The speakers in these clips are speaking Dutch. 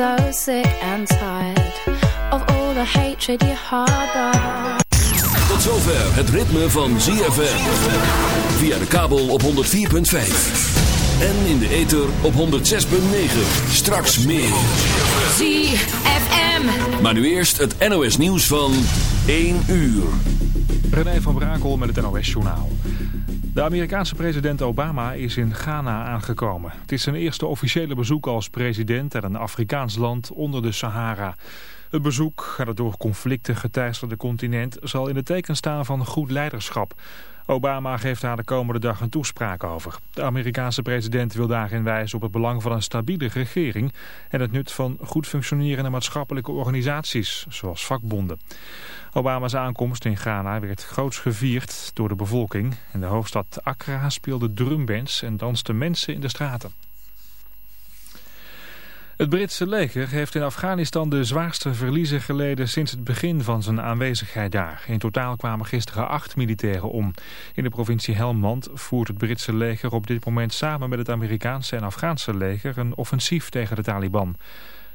so sick and tired of all the hatred you harbor. Tot zover het ritme van ZFM. Via de kabel op 104.5. En in de ether op 106.9. Straks meer. ZFM. Maar nu eerst het NOS nieuws van 1 uur. René van Brakel met het NOS-journaal. De Amerikaanse president Obama is in Ghana aangekomen. Het is zijn eerste officiële bezoek als president aan een Afrikaans land onder de Sahara. Het bezoek aan het door conflicten geteisterde continent zal in het teken staan van goed leiderschap. Obama geeft daar de komende dag een toespraak over. De Amerikaanse president wil daarin wijzen op het belang van een stabiele regering... en het nut van goed functionerende maatschappelijke organisaties, zoals vakbonden. Obama's aankomst in Ghana werd groots gevierd door de bevolking. In de hoofdstad Accra speelden drumbands en dansten mensen in de straten. Het Britse leger heeft in Afghanistan de zwaarste verliezen geleden sinds het begin van zijn aanwezigheid daar. In totaal kwamen gisteren acht militairen om. In de provincie Helmand voert het Britse leger op dit moment samen met het Amerikaanse en Afghaanse leger een offensief tegen de Taliban.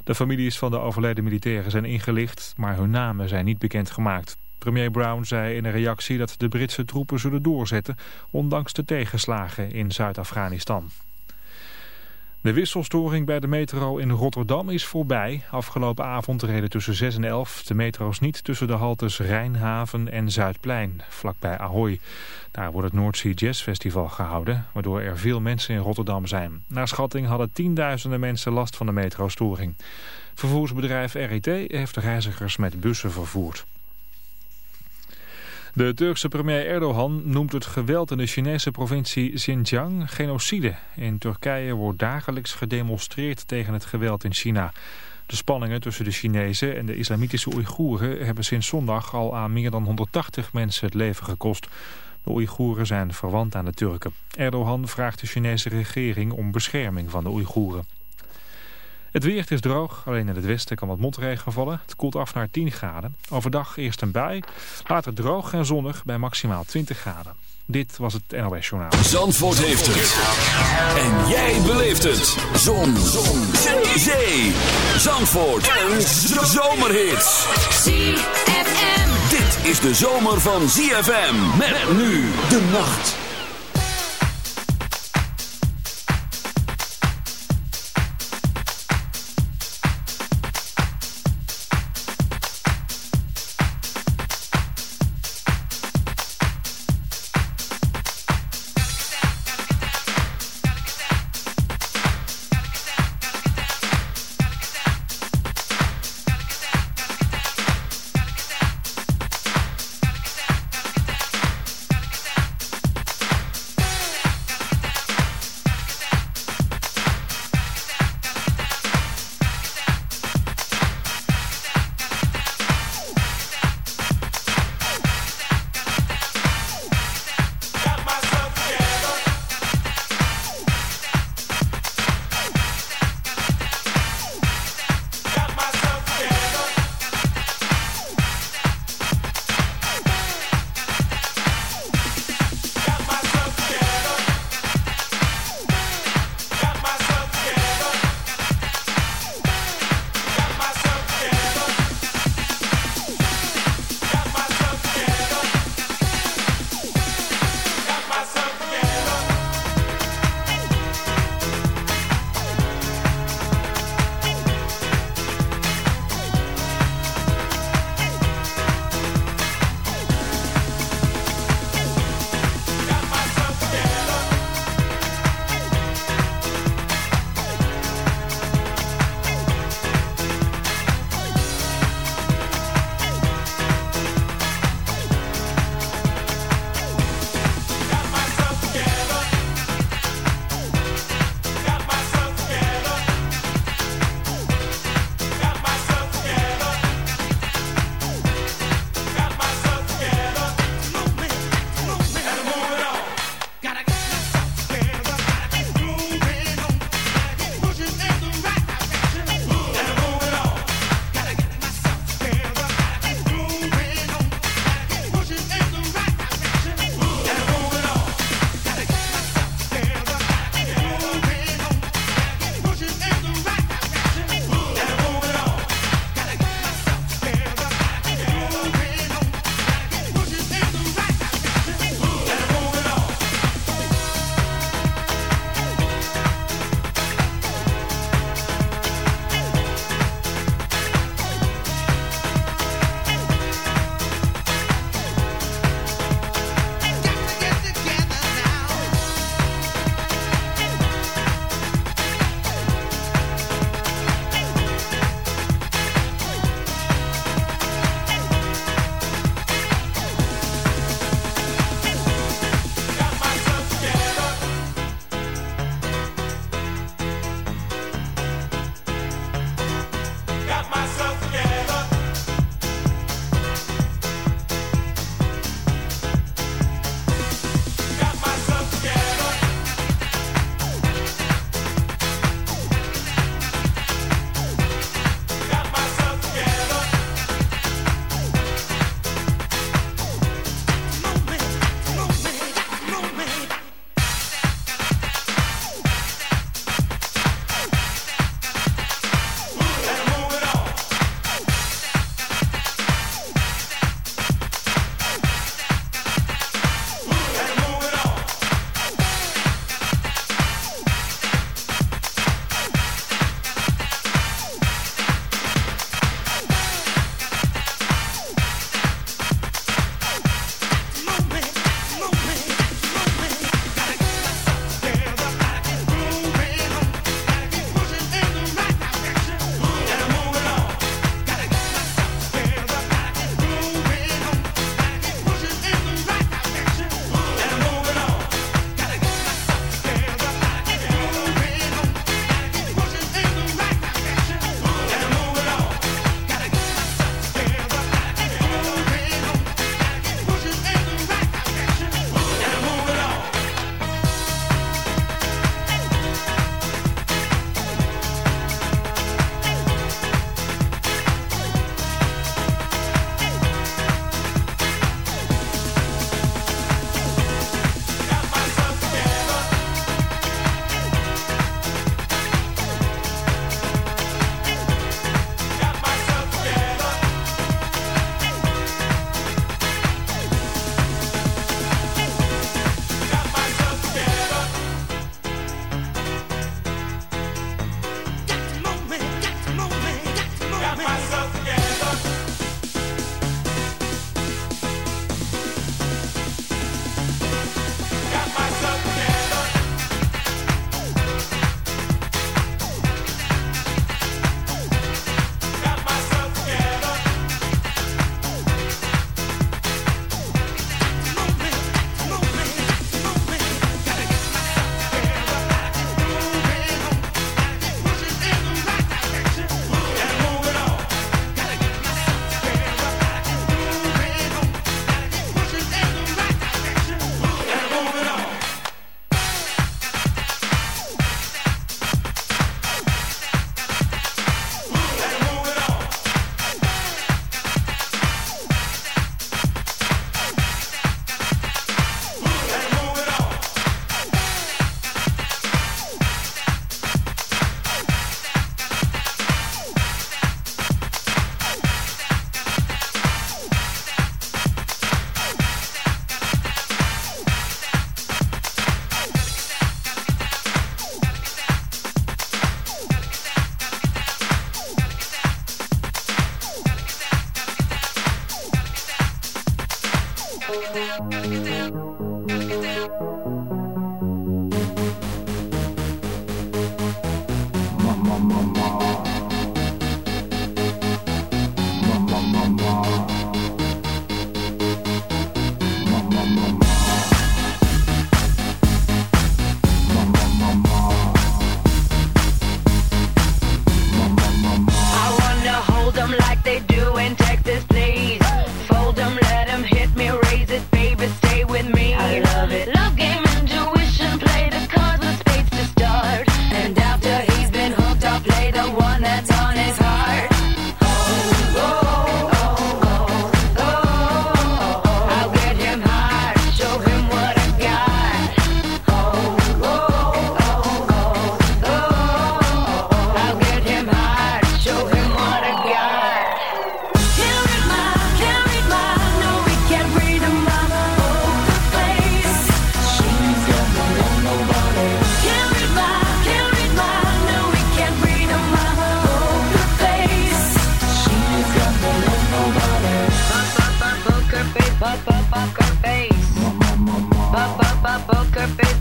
De families van de overleden militairen zijn ingelicht, maar hun namen zijn niet bekendgemaakt. Premier Brown zei in een reactie dat de Britse troepen zullen doorzetten, ondanks de tegenslagen in Zuid-Afghanistan. De wisselstoring bij de metro in Rotterdam is voorbij. Afgelopen avond reden tussen 6 en 11 de metro's niet tussen de haltes Rijnhaven en Zuidplein, vlakbij Ahoy. Daar wordt het Sea Jazz Festival gehouden, waardoor er veel mensen in Rotterdam zijn. Naar schatting hadden tienduizenden mensen last van de metrostoring. Vervoersbedrijf RET heeft reizigers met bussen vervoerd. De Turkse premier Erdogan noemt het geweld in de Chinese provincie Xinjiang genocide. In Turkije wordt dagelijks gedemonstreerd tegen het geweld in China. De spanningen tussen de Chinezen en de islamitische Oeigoeren hebben sinds zondag al aan meer dan 180 mensen het leven gekost. De Oeigoeren zijn verwant aan de Turken. Erdogan vraagt de Chinese regering om bescherming van de Oeigoeren. Het weer is droog, alleen in het westen kan wat motregen vallen. Het koelt af naar 10 graden. Overdag eerst een bui, later droog en zonnig bij maximaal 20 graden. Dit was het NOS Journaal. Zandvoort heeft het. En jij beleeft het. Zon. Zon. Zee. Zandvoort. Een zomerhit. ZFM. Dit is de zomer van ZFM. Met nu de nacht.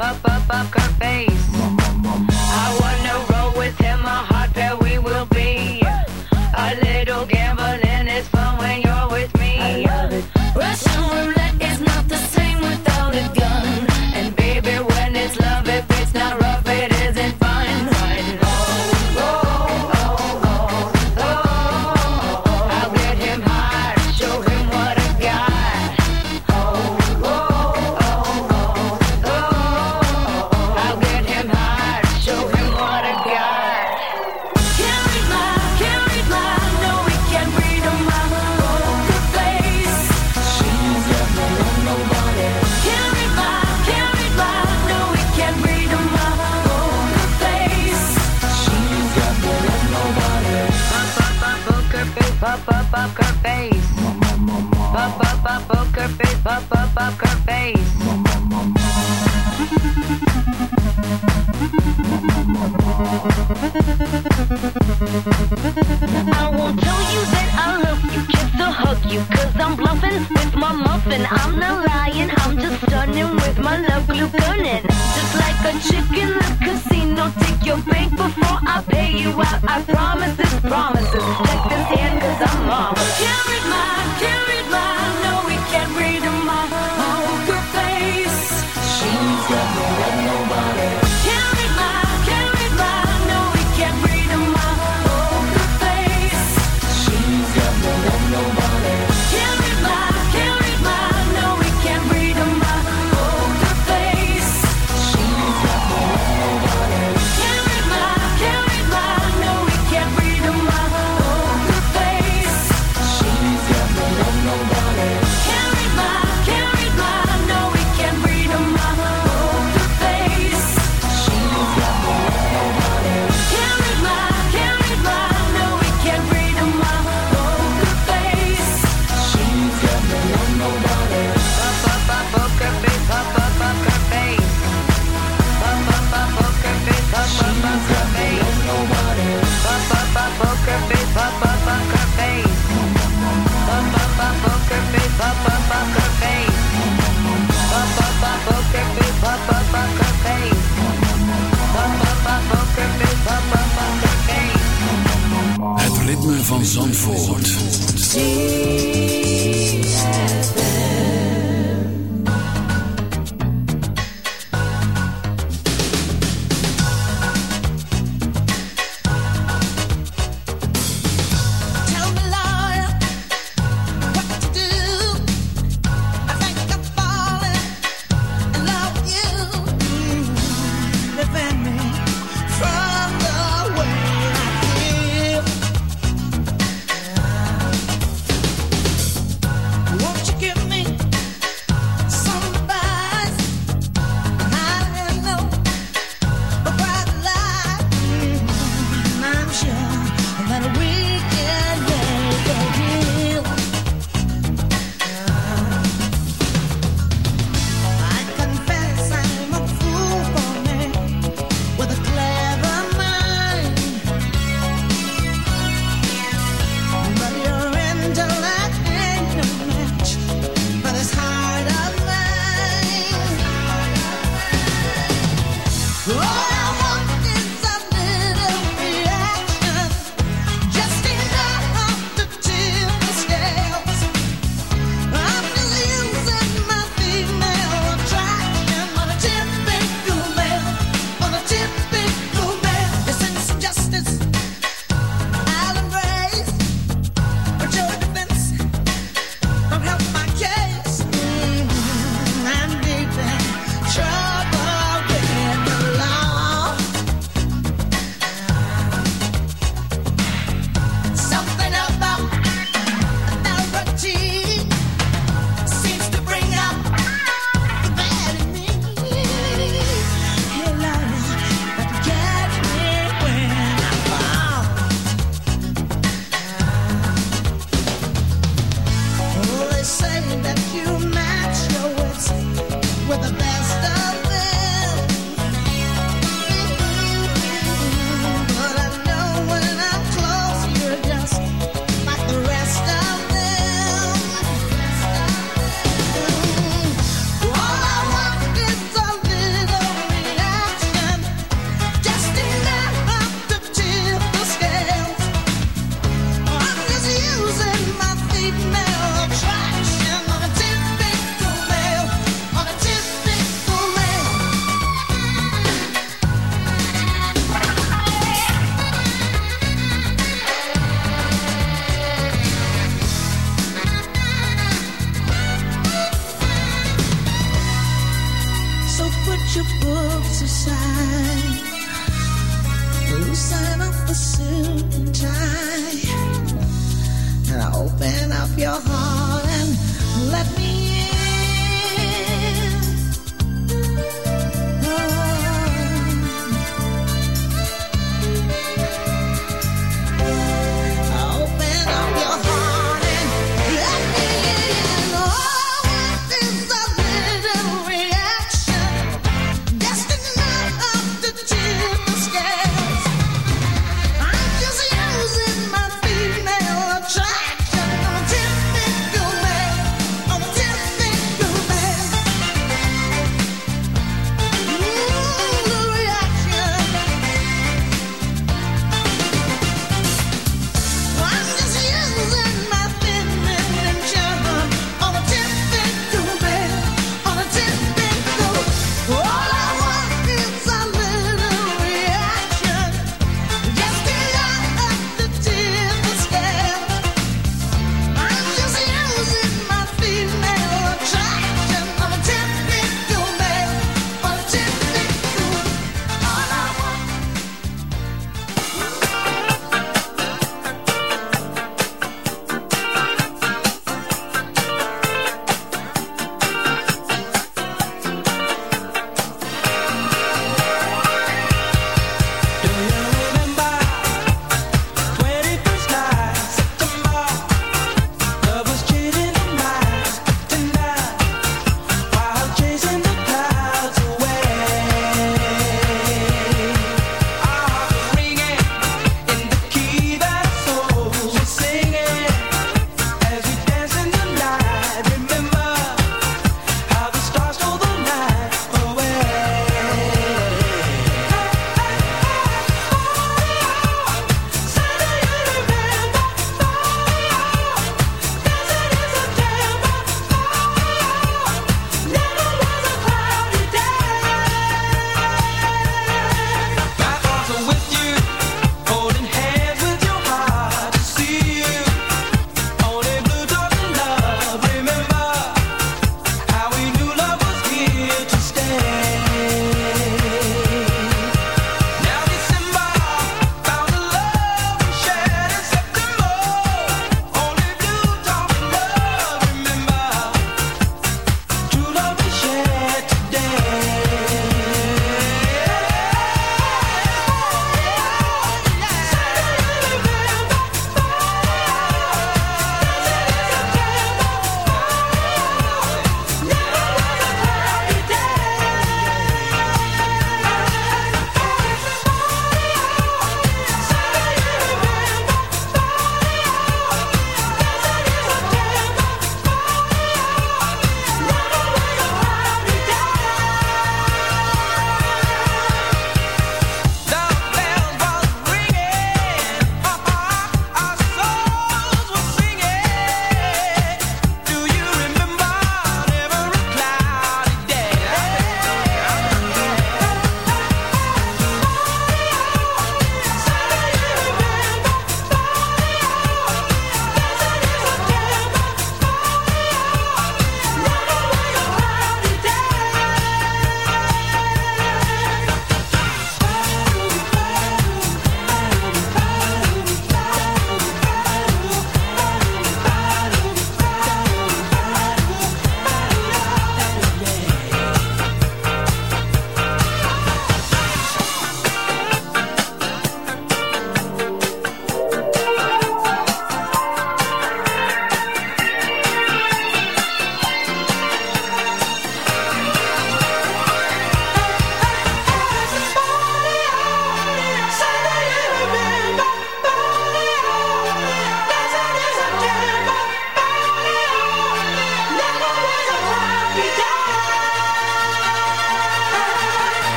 up, up, up her face. I want no Zandvoort.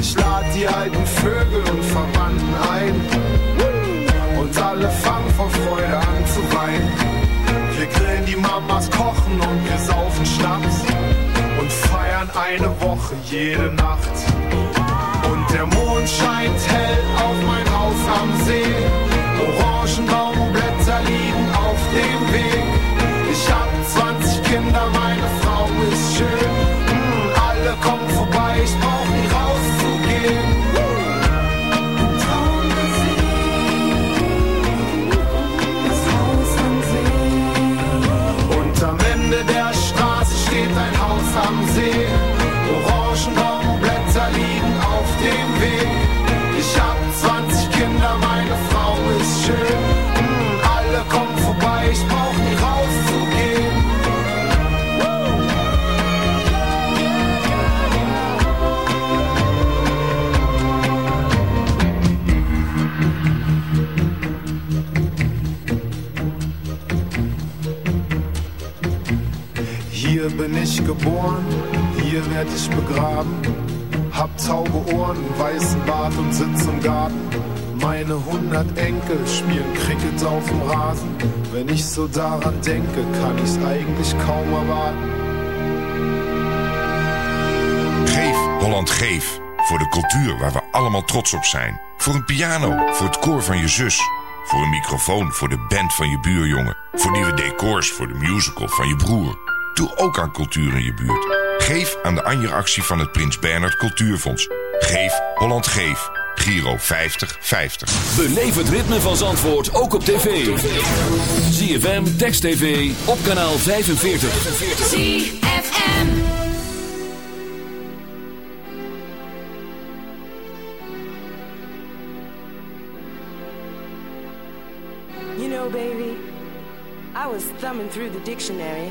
Ich lade die alten Vögel und Verwandten ein. Und alle fangen vor Freude an zu weinen. Wir grillen die Mamas, kochen und wir saufen Schnaps. Und feiern eine Woche jede Nacht. Und der Mond scheint hell auf mein Haus am See. Orange geboren, hier werd ich begraben. Hab taube Ohren, weißen Bart und sitz im Garten. Meine hundert Enkel spielen Cricket auf dem Rasen. Wenn ich so daran denke, kann ich's eigentlich kaum erwarten. Geef, Holland, geef. Voor de cultuur waar we allemaal trots op zijn. Voor een piano, voor het koor van je zus. Voor een microfoon, voor de band van je buurjongen. Voor nieuwe decors, voor de musical van je broer. Doe ook aan cultuur in je buurt. Geef aan de Anja-actie van het Prins Bernhard Cultuurfonds. Geef Holland Geef. Giro 5050. Beleef het ritme van Zandvoort ook op tv. ZFM, Text TV, op kanaal 45. ZFM. You know, baby, I was thumbing through the dictionary,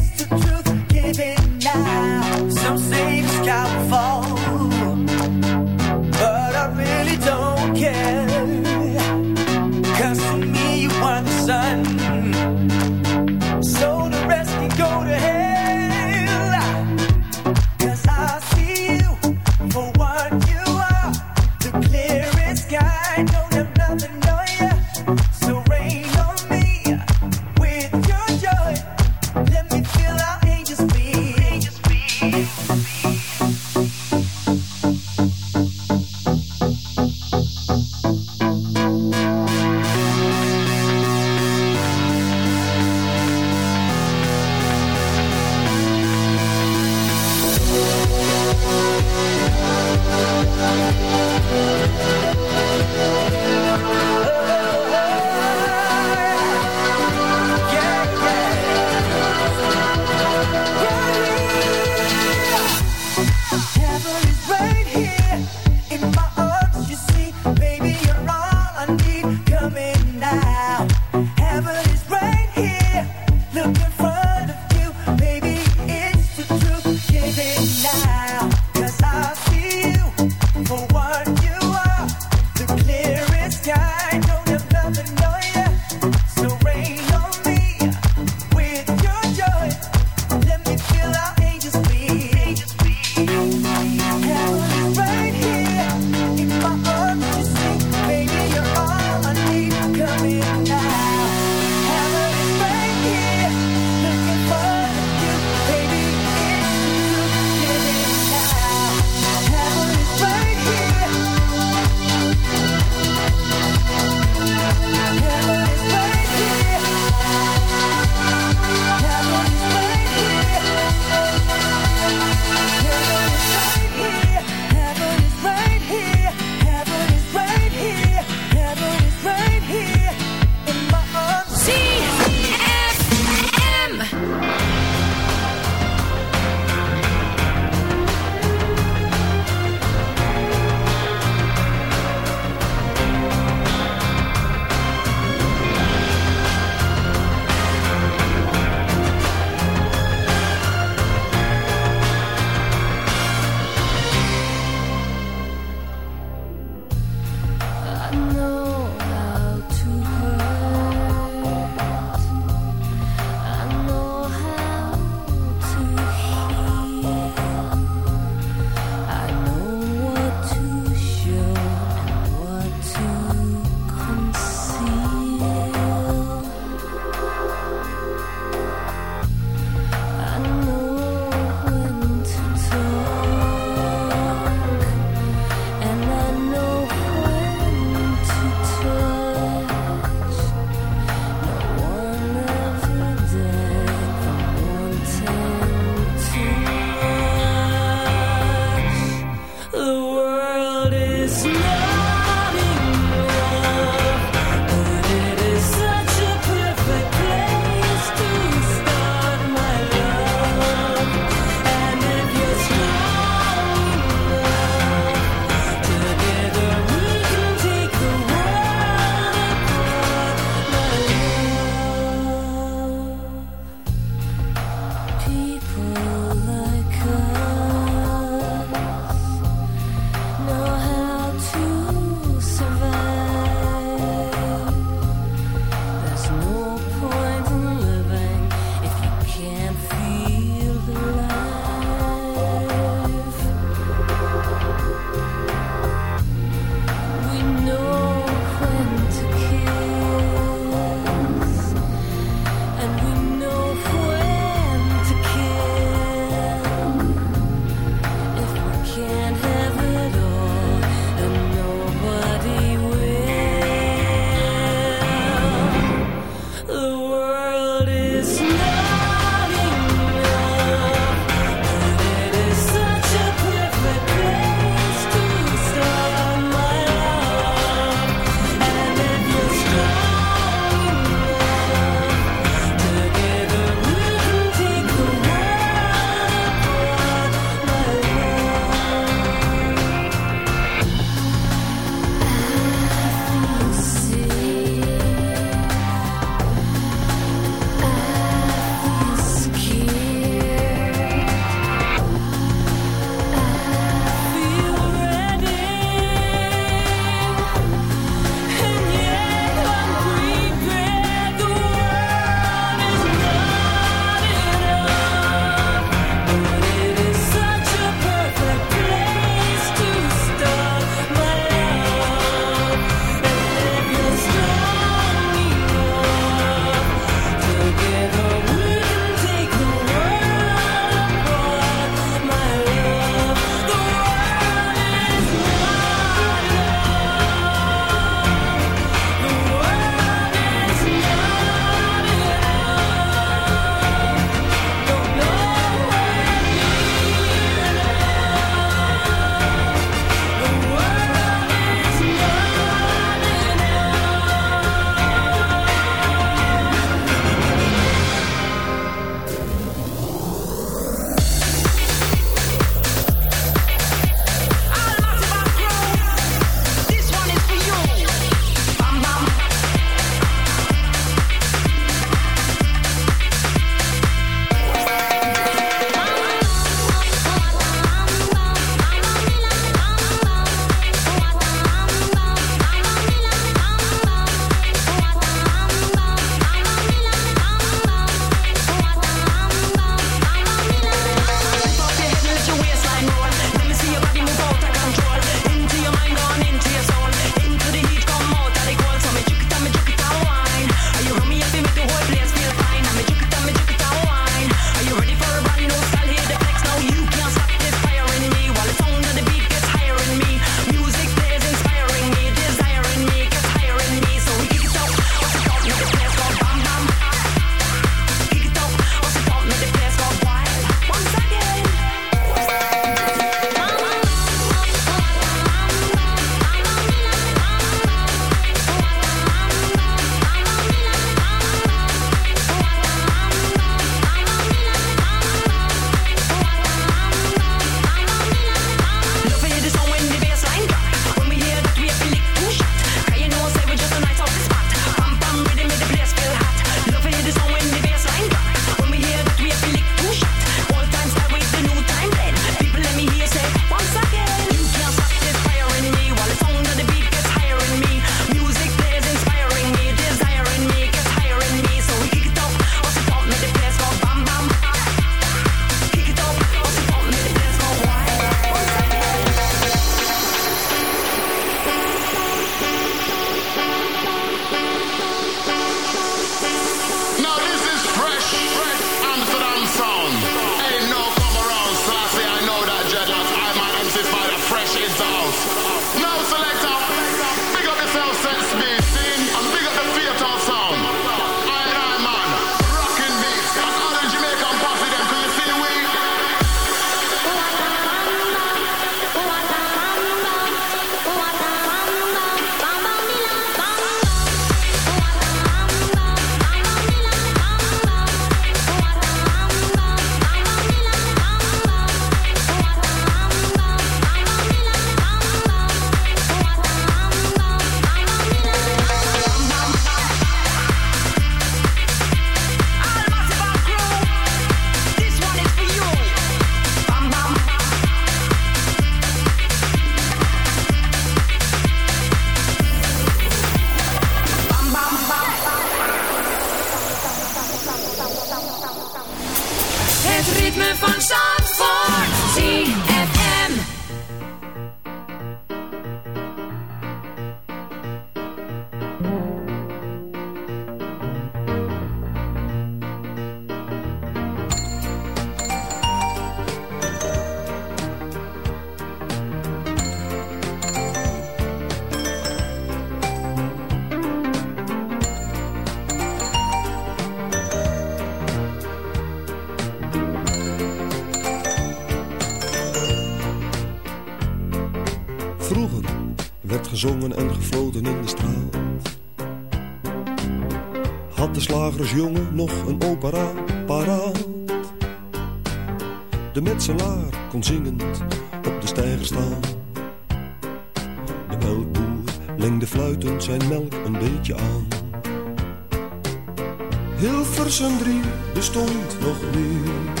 Hilversum drie bestond nog niet.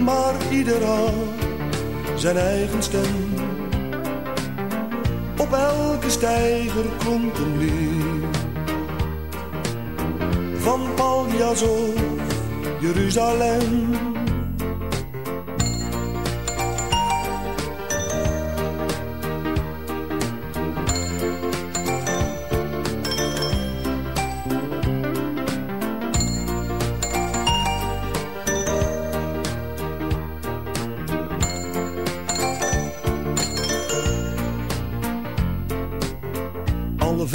Maar ieder had zijn eigen stem. Op elke steiger klonk een lied. Van Paljas of Jeruzalem.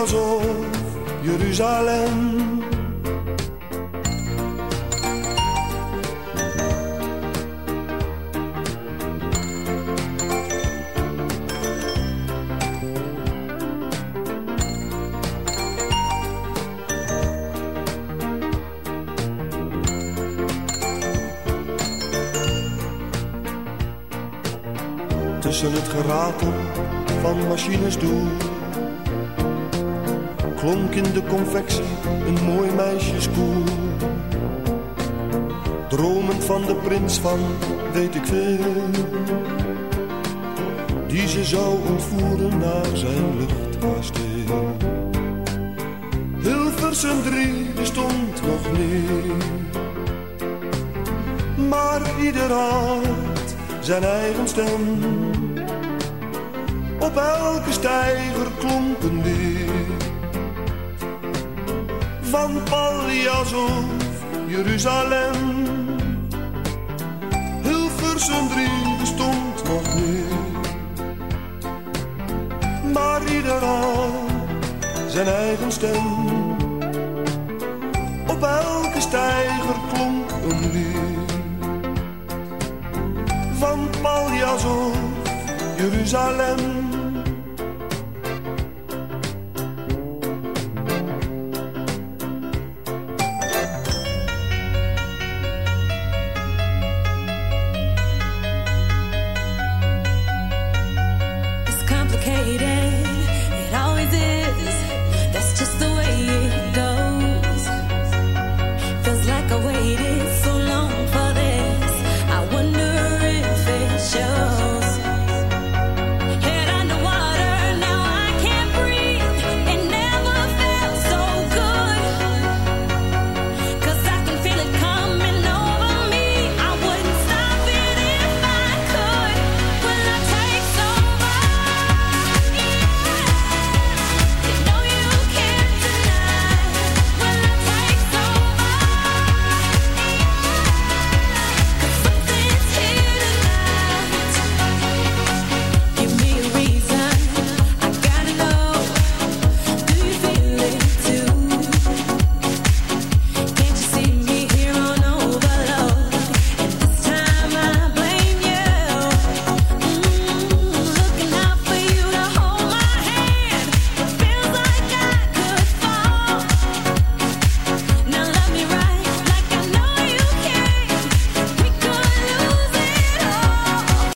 Paljas of Jeruzalem. Prins van weet ik veel Die ze zou ontvoeren naar zijn luchtkasteel Hilversum drie bestond nog niet Maar ieder had zijn eigen stem op elke steiger klonk een lied. Van Paljas of Jeruzalem. Hilversum drie bestond nog niet. Maar ieder had zijn eigen stem. Op elke steiger klonk een lied. Van Paljas of Jeruzalem.